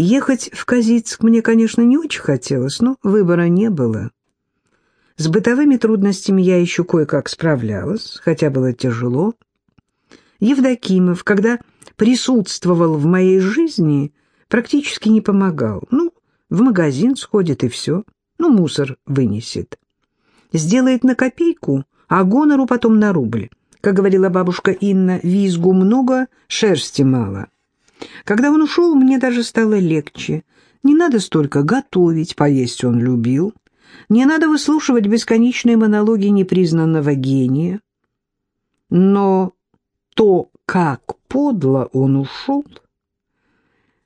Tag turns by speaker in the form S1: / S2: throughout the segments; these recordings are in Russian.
S1: Ехать в Казицк мне, конечно, не очень хотелось, но выбора не было. С бытовыми трудностями я еще кое-как справлялась, хотя было тяжело. Евдокимов, когда присутствовал в моей жизни, практически не помогал. Ну, в магазин сходит и все. Ну, мусор вынесет. Сделает на копейку, а гонору потом на рубль. Как говорила бабушка Инна, визгу много, шерсти мало. Когда он ушел, мне даже стало легче. Не надо столько готовить, поесть он любил. Не надо выслушивать бесконечные монологи непризнанного гения. Но то, как подло он ушел,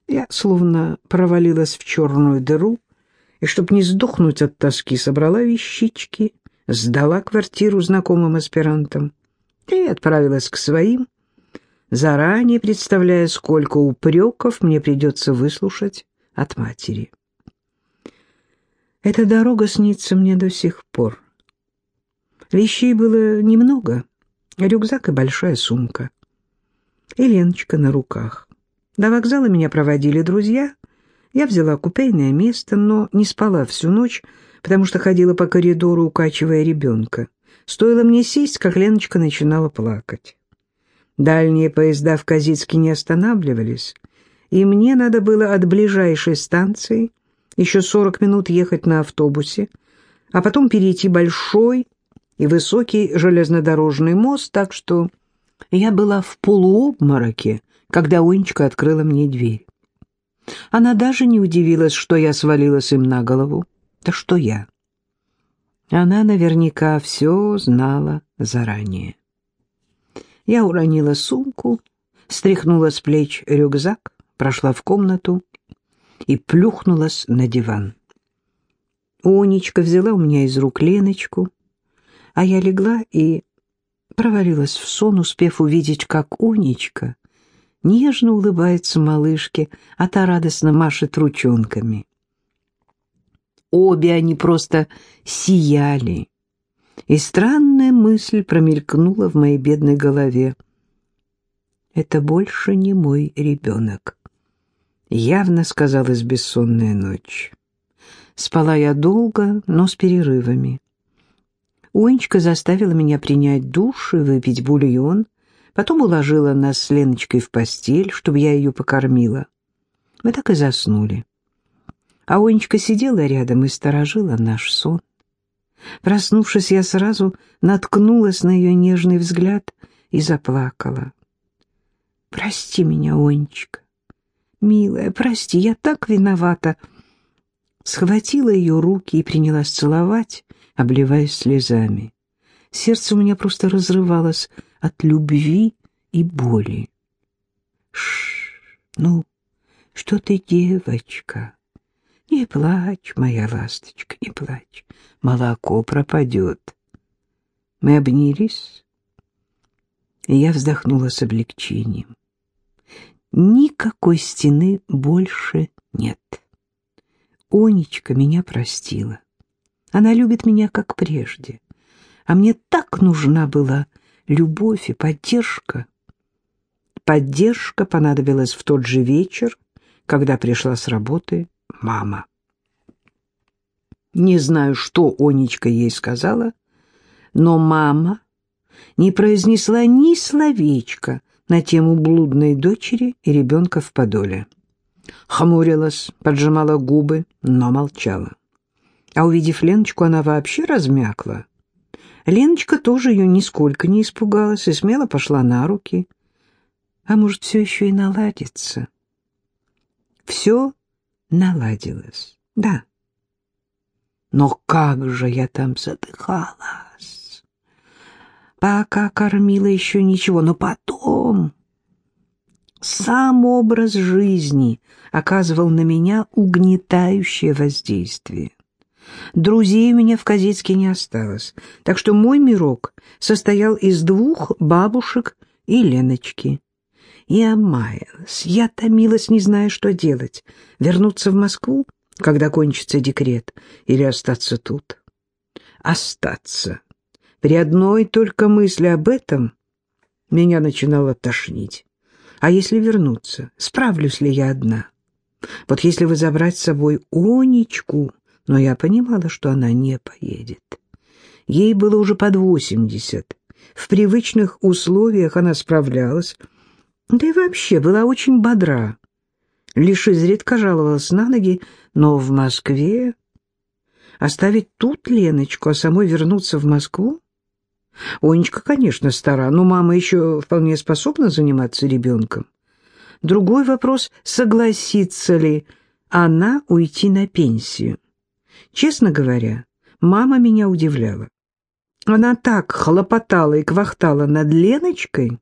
S1: я словно провалилась в черную дыру, и, чтобы не сдохнуть от тоски, собрала вещички, сдала квартиру знакомым аспирантам и отправилась к своим, заранее представляя, сколько упреков мне придется выслушать от матери. Эта дорога снится мне до сих пор. Вещей было немного, рюкзак и большая сумка. И Леночка на руках. До вокзала меня проводили друзья. Я взяла купейное место, но не спала всю ночь, потому что ходила по коридору, укачивая ребенка. Стоило мне сесть, как Леночка начинала плакать. Дальние поезда в Казицке не останавливались, и мне надо было от ближайшей станции еще сорок минут ехать на автобусе, а потом перейти большой и высокий железнодорожный мост, так что я была в полуобмороке, когда Онечка открыла мне дверь. Она даже не удивилась, что я свалилась им на голову. Да что я? Она наверняка все знала заранее. Я уронила сумку, стряхнула с плеч рюкзак, прошла в комнату и плюхнулась на диван. Унечка взяла у меня из рук Леночку, а я легла и провалилась в сон, успев увидеть, как Унечка нежно улыбается малышке, а та радостно машет ручонками. Обе они просто сияли, и странная мысль промелькнула в моей бедной голове. «Это больше не мой ребенок», — явно сказалась бессонная ночь. Спала я долго, но с перерывами. Унечка заставила меня принять душ и выпить бульон, потом уложила нас с Леночкой в постель, чтобы я ее покормила. Мы так и заснули. А Онечка сидела рядом и сторожила наш сон. Проснувшись, я сразу наткнулась на ее нежный взгляд и заплакала. «Прости меня, Онечка, милая, прости, я так виновата!» Схватила ее руки и принялась целовать, обливаясь слезами. Сердце у меня просто разрывалось от любви и боли. Шш, ну, что ты, девочка? Не плачь, моя ласточка, не плачь. Молоко пропадет. Мы обнялись, и я вздохнула с облегчением. Никакой стены больше нет. Онечка меня простила. Она любит меня, как прежде. А мне так нужна была любовь и поддержка. Поддержка понадобилась в тот же вечер, когда пришла с работы мама. Не знаю, что Онечка ей сказала, но мама не произнесла ни словечка на тему блудной дочери и ребенка в подоле. Хмурилась, поджимала губы, но молчала. А увидев Леночку, она вообще размякла. Леночка тоже ее нисколько не испугалась и смело пошла на руки. А может, все еще и наладится? Все наладилось, да. Но как же я там задыхалась! Пока кормила еще ничего, но потом... Сам образ жизни оказывал на меня угнетающее воздействие. Друзей у меня в Казицке не осталось, так что мой мирок состоял из двух бабушек и Леночки. Я маялась, я томилась, не зная, что делать. Вернуться в Москву, когда кончится декрет, или остаться тут? Остаться. При одной только мысли об этом меня начинало тошнить. А если вернуться, справлюсь ли я одна? Вот если вы забрать с собой Онечку, но я понимала, что она не поедет. Ей было уже под восемьдесят. В привычных условиях она справлялась, да и вообще была очень бодра. Лишь изредка жаловалась на ноги, но в Москве... Оставить тут Леночку, а самой вернуться в Москву? Онечка, конечно, стара, но мама еще вполне способна заниматься ребенком. Другой вопрос, согласится ли она уйти на пенсию. Честно говоря, мама меня удивляла. Она так хлопотала и квахтала над Леночкой.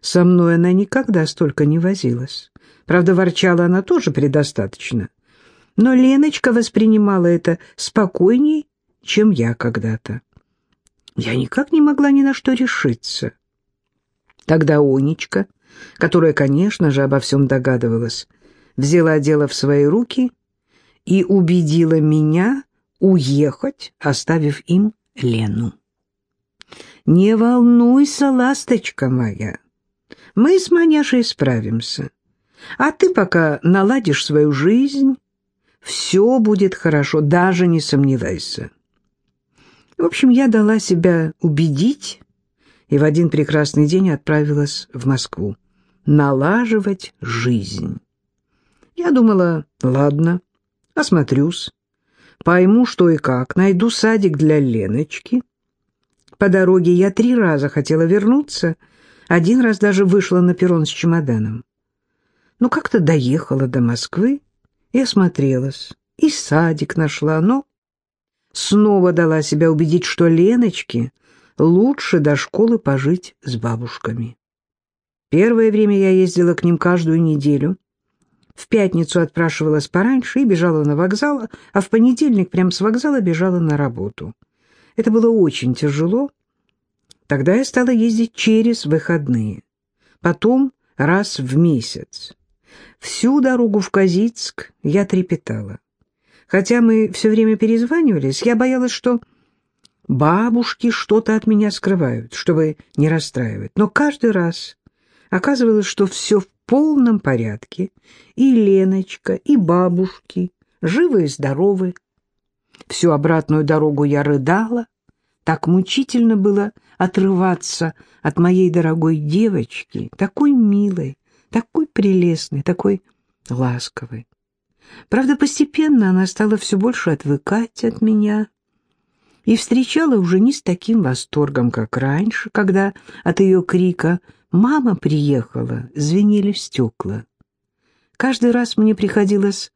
S1: Со мной она никогда столько не возилась. Правда, ворчала она тоже предостаточно. Но Леночка воспринимала это спокойней, чем я когда-то. Я никак не могла ни на что решиться. Тогда Онечка, которая, конечно же, обо всем догадывалась, взяла дело в свои руки и убедила меня уехать, оставив им Лену. «Не волнуйся, ласточка моя, мы с Маняшей справимся, а ты пока наладишь свою жизнь, все будет хорошо, даже не сомневайся». В общем, я дала себя убедить и в один прекрасный день отправилась в Москву налаживать жизнь. Я думала, ладно, осмотрюсь, пойму, что и как, найду садик для Леночки. По дороге я три раза хотела вернуться, один раз даже вышла на перрон с чемоданом. Но как-то доехала до Москвы и осмотрелась, и садик нашла, но снова дала себя убедить, что Леночке лучше до школы пожить с бабушками. Первое время я ездила к ним каждую неделю, в пятницу отпрашивалась пораньше и бежала на вокзал, а в понедельник прямо с вокзала бежала на работу. Это было очень тяжело. Тогда я стала ездить через выходные. Потом раз в месяц. Всю дорогу в Казицк я трепетала. Хотя мы все время перезванивались, я боялась, что бабушки что-то от меня скрывают, чтобы не расстраивать. Но каждый раз оказывалось, что все в полном порядке, и Леночка, и бабушки, живы и здоровы. Всю обратную дорогу я рыдала, так мучительно было отрываться от моей дорогой девочки, такой милой, такой прелестной, такой ласковой. Правда, постепенно она стала все больше отвыкать от меня и встречала уже не с таким восторгом, как раньше, когда от ее крика «Мама приехала!» звенели стекла. Каждый раз мне приходилось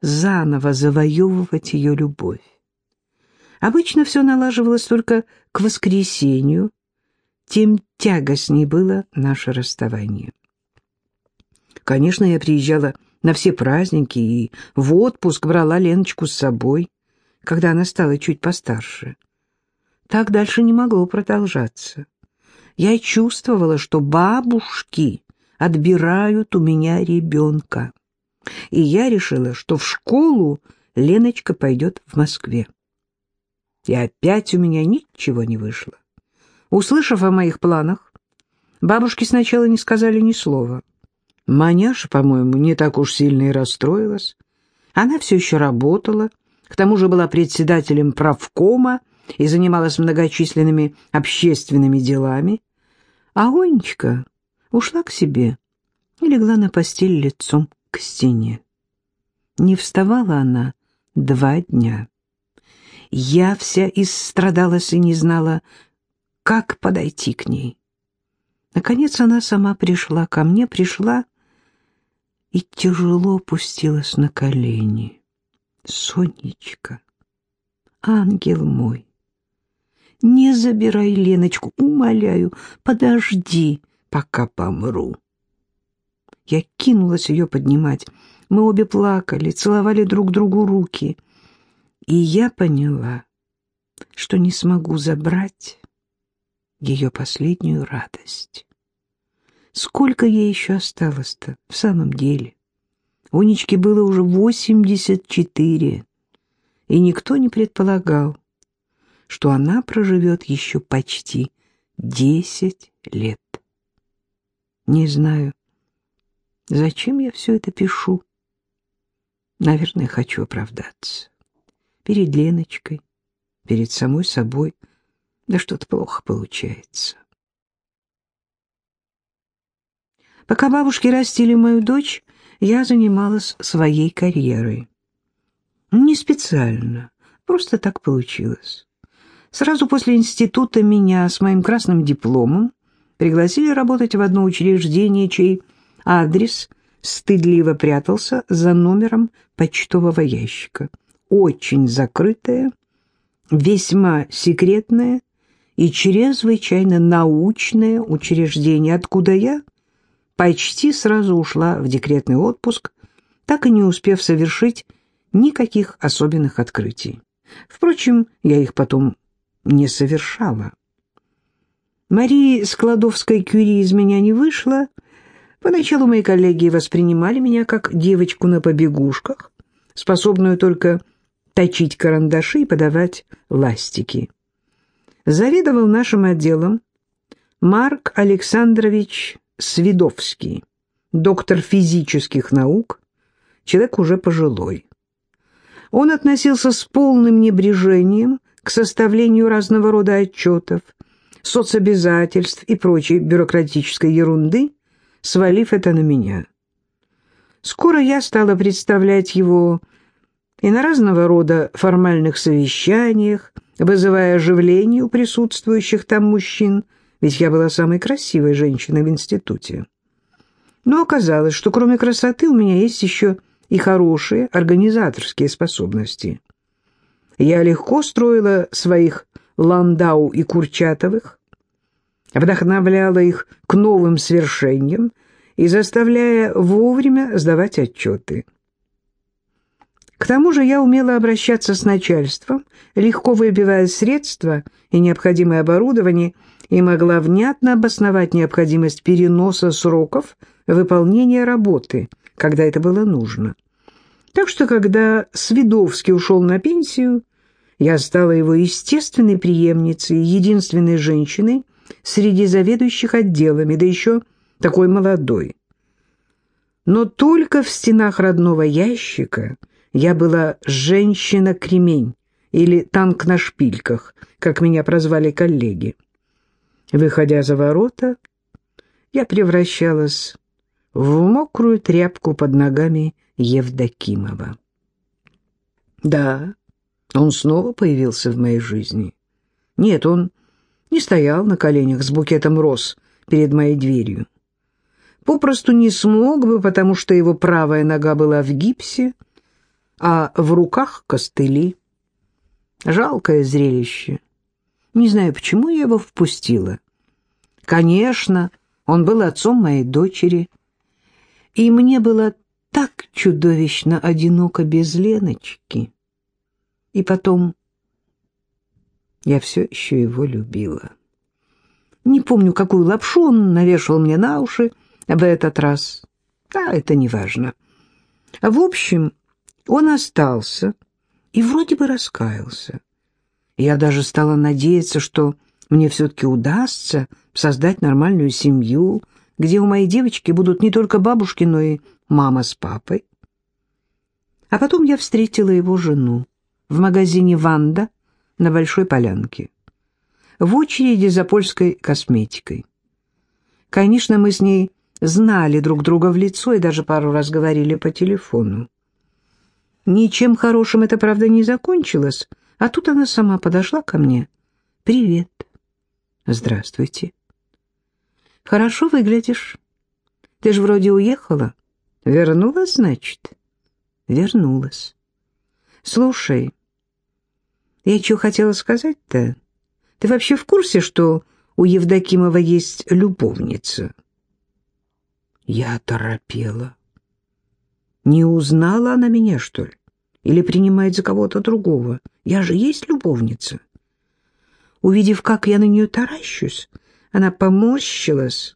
S1: заново завоевывать ее любовь. Обычно все налаживалось только к воскресенью, тем тягостней было наше расставание. Конечно, я приезжала на все праздники и в отпуск брала Леночку с собой, когда она стала чуть постарше. Так дальше не могло продолжаться. Я чувствовала, что бабушки отбирают у меня ребенка. И я решила, что в школу Леночка пойдет в Москве. И опять у меня ничего не вышло. Услышав о моих планах, бабушки сначала не сказали ни слова. Маняша, по-моему, не так уж сильно и расстроилась. Она все еще работала, к тому же была председателем правкома и занималась многочисленными общественными делами. А Онечка ушла к себе и легла на постель лицом к стене. Не вставала она два дня. Я вся истрадалась и не знала, как подойти к ней. Наконец она сама пришла ко мне, пришла и тяжело опустилась на колени. «Сонечка, ангел мой, не забирай Леночку, умоляю, подожди, пока помру. Я кинулась ее поднимать. Мы обе плакали, целовали друг другу руки. И я поняла, что не смогу забрать ее последнюю радость. Сколько ей еще осталось-то в самом деле? Унечке было уже восемьдесят четыре, и никто не предполагал, что она проживет еще почти десять лет. Не знаю, зачем я все это пишу. Наверное, хочу оправдаться. Перед Леночкой, перед самой собой. Да что-то плохо получается. Пока бабушки растили мою дочь, я занималась своей карьерой. Не специально, просто так получилось. Сразу после института меня с моим красным дипломом пригласили работать в одно учреждение, чей адрес стыдливо прятался за номером почтового ящика. Очень закрытое, весьма секретное и чрезвычайно научное учреждение, откуда я почти сразу ушла в декретный отпуск, так и не успев совершить никаких особенных открытий. Впрочем, я их потом не совершала. Марии Складовской-Кюри из меня не вышло. Поначалу мои коллеги воспринимали меня как девочку на побегушках, способную только точить карандаши и подавать ластики. Завидовал нашим отделом Марк Александрович Свидовский, доктор физических наук, человек уже пожилой. Он относился с полным небрежением к составлению разного рода отчетов, соцобязательств и прочей бюрократической ерунды, свалив это на меня. Скоро я стала представлять его и на разного рода формальных совещаниях, вызывая оживление у присутствующих там мужчин, ведь я была самой красивой женщиной в институте. Но оказалось, что кроме красоты у меня есть еще и хорошие организаторские способности. Я легко строила своих Ландау и Курчатовых, вдохновляла их к новым свершениям и заставляя вовремя сдавать отчеты. К тому же я умела обращаться с начальством, легко выбивая средства и необходимое оборудование, и могла внятно обосновать необходимость переноса сроков выполнения работы, когда это было нужно. Так что, когда Свидовский ушел на пенсию, я стала его естественной преемницей, единственной женщиной среди заведующих отделами, да еще такой молодой. Но только в стенах родного ящика я была женщина-кремень или танк на шпильках, как меня прозвали коллеги. Выходя за ворота, я превращалась в мокрую тряпку под ногами Евдокимова. Да, он снова появился в моей жизни. Нет, он не стоял на коленях с букетом роз перед моей дверью. Попросту не смог бы, потому что его правая нога была в гипсе, а в руках костыли. Жалкое зрелище. Не знаю, почему я его впустила. Конечно, он был отцом моей дочери, и мне было так чудовищно одиноко без Леночки. И потом я все еще его любила. Не помню, какую лапшу он навешал мне на уши в этот раз. А это не важно. В общем, он остался и вроде бы раскаялся. Я даже стала надеяться, что мне все-таки удастся создать нормальную семью, где у моей девочки будут не только бабушки, но и мама с папой. А потом я встретила его жену в магазине «Ванда» на Большой Полянке, в очереди за польской косметикой. Конечно, мы с ней знали друг друга в лицо и даже пару раз говорили по телефону. Ничем хорошим это, правда, не закончилось, а тут она сама подошла ко мне. «Привет». «Здравствуйте». «Хорошо выглядишь. Ты же вроде уехала. Вернулась, значит?» «Вернулась. Слушай, я что хотела сказать-то? Ты вообще в курсе, что у Евдокимова есть любовница?» Я торопела. Не узнала она меня, что ли? Или принимает за кого-то другого? Я же есть любовница. Увидев, как я на нее таращусь, она поморщилась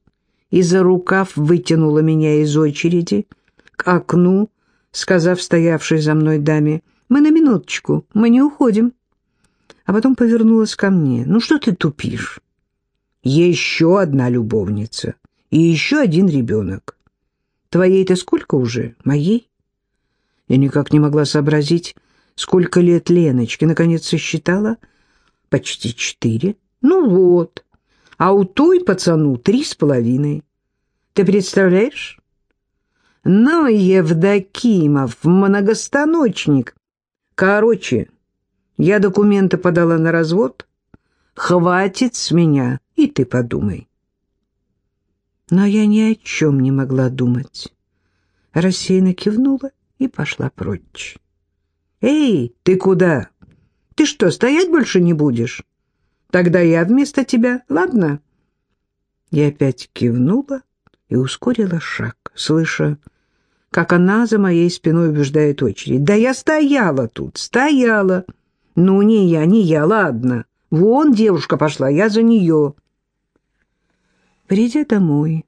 S1: и за рукав вытянула меня из очереди к окну, сказав стоявшей за мной даме, «Мы на минуточку, мы не уходим». А потом повернулась ко мне. «Ну что ты тупишь? Еще одна любовница и еще один ребенок. Твоей-то сколько уже? Моей?» Я никак не могла сообразить, сколько лет Леночке. Наконец сосчитала. Почти четыре. Ну вот. А у той пацану три с половиной. Ты представляешь? Ну, Евдокимов, многостаночник. Короче, я документы подала на развод. Хватит с меня, и ты подумай. Но я ни о чем не могла думать. Рассеянно кивнула и пошла прочь. «Эй, ты куда? Ты что, стоять больше не будешь? Тогда я вместо тебя, ладно?» Я опять кивнула и ускорила шаг, слыша, как она за моей спиной убеждает очередь. «Да я стояла тут, стояла!» «Ну, не я, не я, ладно. Вон девушка пошла, я за нее». Придя домой,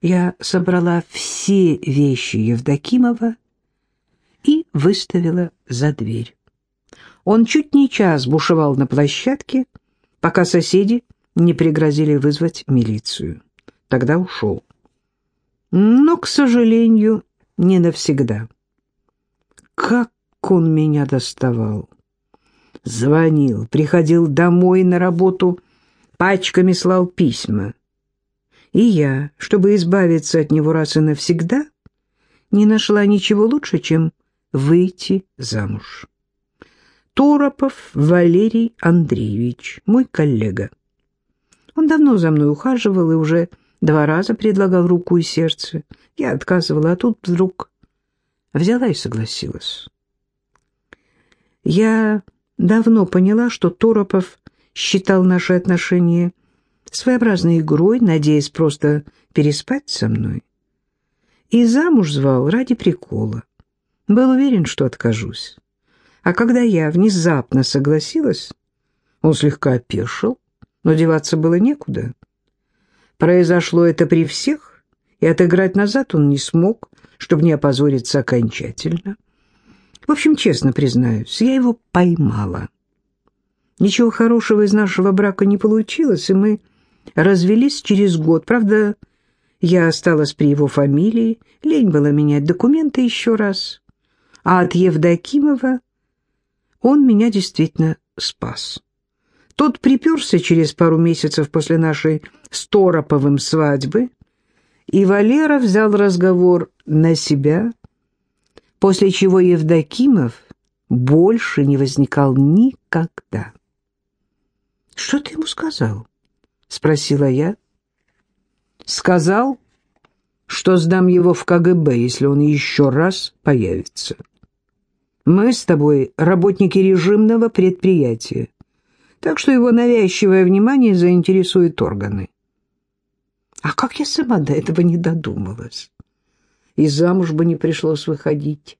S1: я собрала все вещи Евдокимова и выставила за дверь. Он чуть не час бушевал на площадке, пока соседи не пригрозили вызвать милицию. Тогда ушел. Но, к сожалению, не навсегда. Как он меня доставал! Звонил, приходил домой на работу, пачками слал письма. И я, чтобы избавиться от него раз и навсегда, не нашла ничего лучше, чем выйти замуж. Торопов Валерий Андреевич, мой коллега. Он давно за мной ухаживал и уже два раза предлагал руку и сердце. Я отказывала, а тут вдруг взяла и согласилась. Я давно поняла, что Торопов считал наши отношения своеобразной игрой, надеясь просто переспать со мной. И замуж звал ради прикола. Был уверен, что откажусь. А когда я внезапно согласилась, он слегка опешил, но деваться было некуда. Произошло это при всех, и отыграть назад он не смог, чтобы не опозориться окончательно. В общем, честно признаюсь, я его поймала. Ничего хорошего из нашего брака не получилось, и мы развелись через год. Правда, я осталась при его фамилии, лень было менять документы еще раз. А от Евдокимова он меня действительно спас. Тот приперся через пару месяцев после нашей с Тороповым свадьбы, и Валера взял разговор на себя, после чего Евдокимов больше не возникал никогда. «Что ты ему сказал?» — спросила я. «Сказал, что сдам его в КГБ, если он еще раз появится. Мы с тобой работники режимного предприятия, так что его навязчивое внимание заинтересует органы». А как я сама до этого не додумалась? И замуж бы не пришлось выходить.